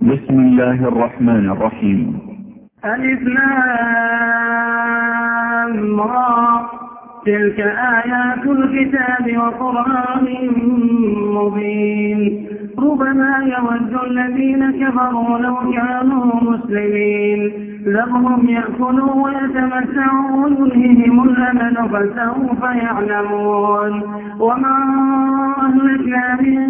بسم الله الرحمن الرحيم. ألف لام را. تلك آيات الكتاب وقرآن مبين. ربما يود الذين كفروا لو كانوا مسلمين. ذرهم يأكلوا ويتمتعوا ويلههم الأمل فسوف يعلمون. وما أهلكنا من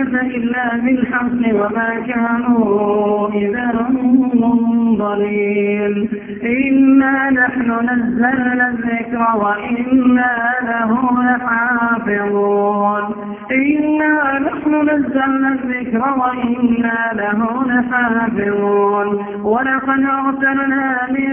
إلا بالحق وما كانوا إذا منظرين. إنا نحن نزلنا الذكر وإنا له لحافظون. إنا نحن نزلنا الذكر وإنا له لحافظون. ولقد أرسلنا من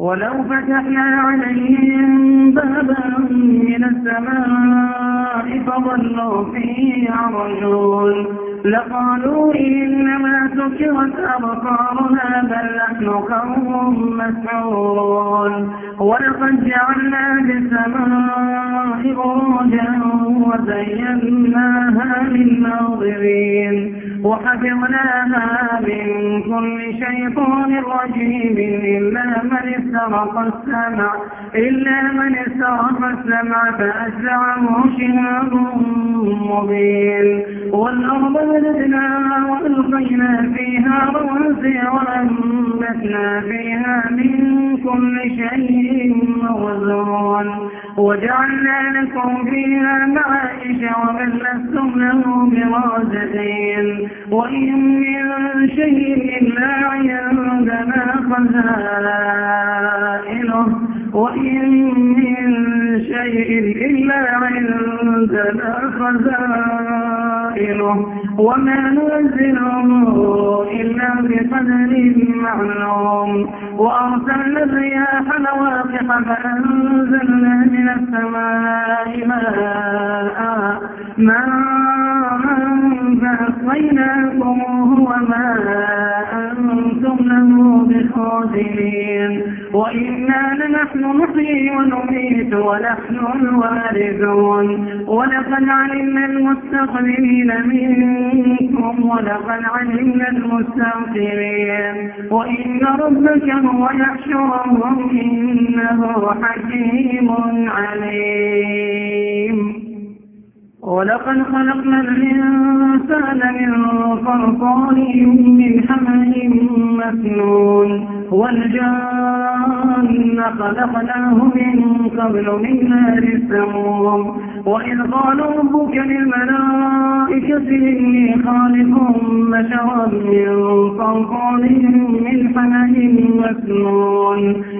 ولو فتحنا عليهم بابا من السماء فظلوا فيه يعرجون. لقالوا إنما سكرت أبصارنا بل نحن قوم مسعورون ولقد جعلنا بالسماء بروجا وزيناها للناظرين وحفظناها من كل شيطان رجيم إلا من استرق السمع إلا من استرق السمع فأسرعه شهاب مبين. والأرض مددناها وألقينا فيها رواسي وأنبتنا فيها من كل شيء موزون وجعلنا لكم فيها معايش ومن لستم له برازقين وإن من شيء إلا عندنا خزائنه. وإن من شيء إلا عندنا خزائنه. وما ننزله إلا بقدر معلوم. وأرسلنا الرياح لواقح فأنزلنا من السماء ماء. ماء ونحن الوارثون. ولقد علمنا المستقبلين منكم ولقد علمنا المستغفرين وإن ربك هو يحشرهم إنه حكيم عليم. ولقد خلقنا الإنسان من فرقان من حمل مسنون والجان خلقناه من قبل من نار السموم وإذ قال ربك للملائكة إني خالق بشرا من فرقان من حمل مسنون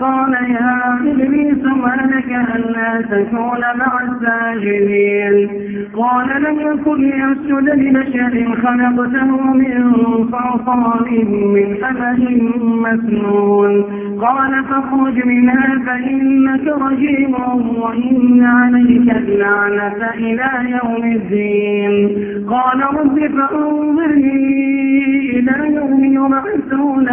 قال يا إبليس ما لك ألا تكون مع الساجدين. قال لم يكن يسجد لبشر خلقته من صلصال من حمل مسنون. قال فاخرج منها فإنك رجيم وإن عليك اللعنة إلى يوم الدين. قال رب فأنظرني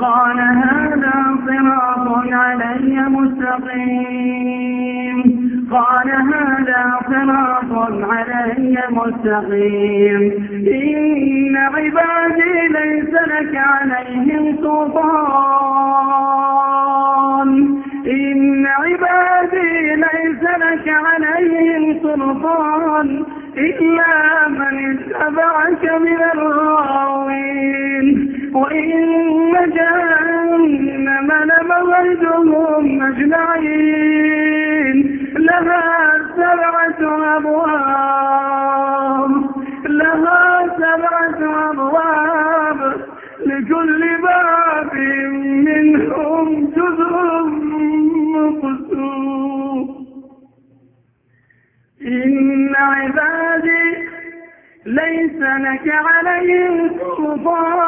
قال هذا صراط علي مستقيم. قال هذا صراط علي مستقيم. إن عبادي ليس لك عليهم سلطان. إن عبادي ليس لك عليهم سلطان. إلا من اتبعك من الغاوين. وإن لموعدهم أجمعين لها سبعة أبواب لها سبعة أبواب لكل باب منهم جزء مقسوم. إن عبادي ليس لك عليهم سلطان.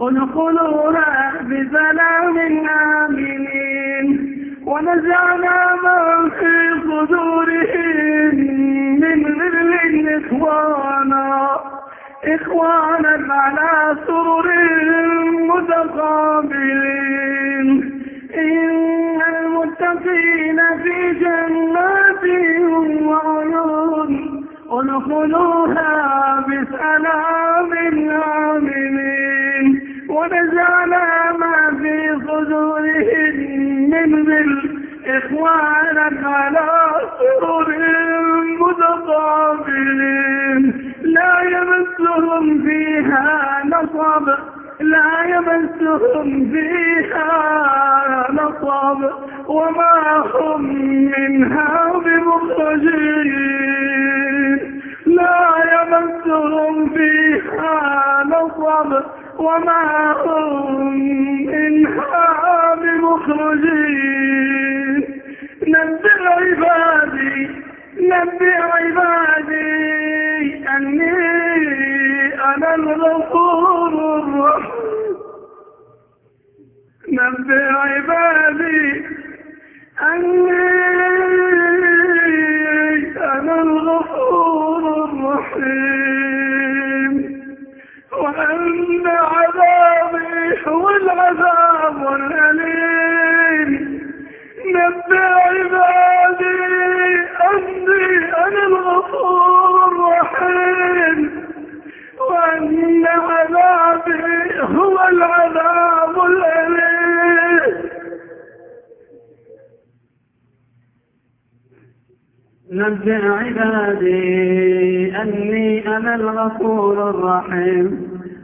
وعيون ادخلوها بسلام آمنين ونزعنا ما في صدورهم من غل إخوانا. إخوانا على سرر متقابلين. إن المتقين في جنات وعيون. ادخلوها بسلام آمنين ونزعنا ما في صدورهم من ذل إخوانا على سرر متقابلين. لا يمسهم فيها نصب لا يمسهم فيها نصب. وما هم منها بمخرجين. لا يمسهم فيها نصب. وما هم منها بمخرجين. نبئ عبادي نبئ عبادي أني أنا الغفور الرحيم. نبئ عبادي أني عذابي هو العذاب الأليم نبئ عبادي أني أنا الغفور الرحيم. وأن عذابي هو العذاب الأليم. نبئ عبادي أني أنا الغفور الرحيم.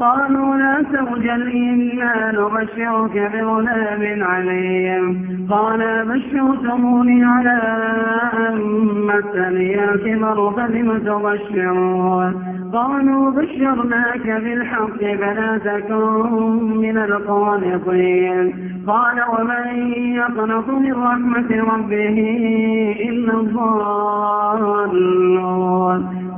قالوا لا توجل إنا نبشرك بغلام عليم. قال بشرتموني على أن مسني الكبر فلم تبشرون؟ قالوا بشرناك بالحق فلا تكن من القانطين. قال ومن يقنط من رحمة ربه إلا الضالون.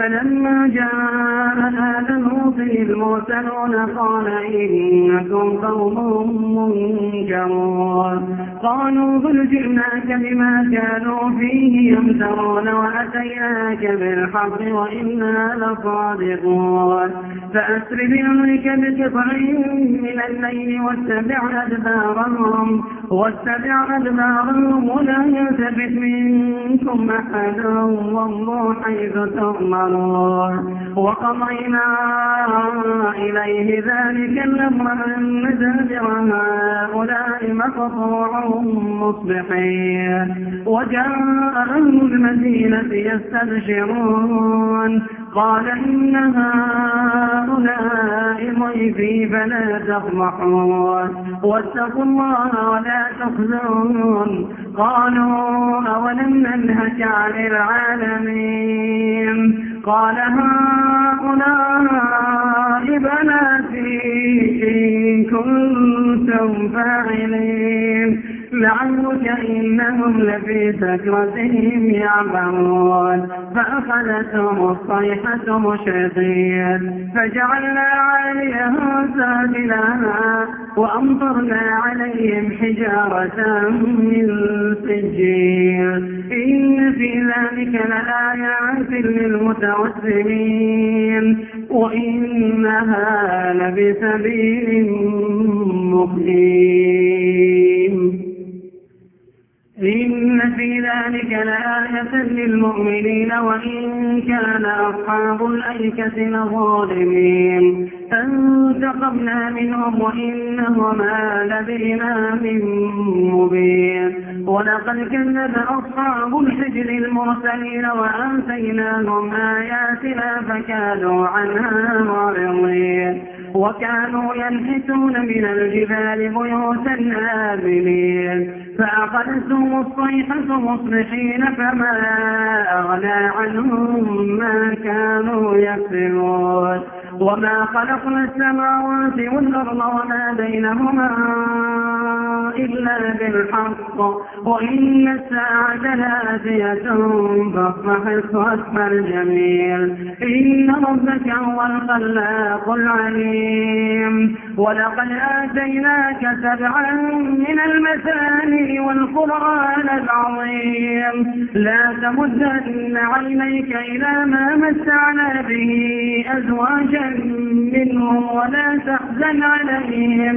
فلما جاء آل لوط المرسلون قال إنكم قوم منكرون. قالوا بل جئناك بما كانوا فيه يمترون وأتيناك بالحق وإنا لصادقون. فأسر بأمرك بقطع من الليل واتبع أدبارهم. واتبع أدبارهم ولا يلتفت منكم أحد وانظر حيث تؤمرون وقضينا إليه ذلك الأمر أن دابر هؤلاء مقطوع مصبحين. وجاء أهل المدينة يستبشرون. قال إن هؤلاء ضيفي فلا تفضحون واتقوا الله ولا تخزون. قالوا أولم ننهك عن العالمين؟ قال هؤلاء بناتي إن كنتم فاعلين. لعلك إنهم لفي سكرتهم يعمرون فأخذتهم الصيحة مشرقين. فجعلنا عليها سافلها وأمطرنا عليهم حجارة من سجيل إن في ذلك لآيات للمتوسمين وإنها لبسبيل مقيم إن في ذلك لآية للمؤمنين وإن كان أصحاب الأيكة لظالمين. فانتقمنا منهم وإنهما لبإمام مبين. ولقد كذب أصحاب الحجر المرسلين وآتيناهم آياتنا فكانوا عنها معرضين. وكانوا ينحتون من الجبال بيوتا آمنين. فأخذتهم الصيحة مصبحين فما أغنى عنهم ما كانوا يكسبون. وما خلقنا السماوات والأرض وما بينهما إلا بالحق وإن الساعة لآتية فاصبح الصدق الجميل إن ربك هو الخلاق العليم ولقد آتيناك سبعا من المثاني والقرآن العظيم. لا تمدن عينيك إلى ما متعنا به أزواجا منهم ولا تحزن عليهم.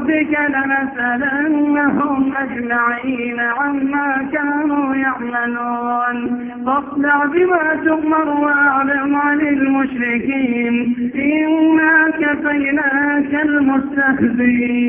فوربك لنسألنهم أجمعين عما كانوا يعملون. فاصدع بما تؤمر وأعلم عن المشركين. إنا كفيناك المستهزئين.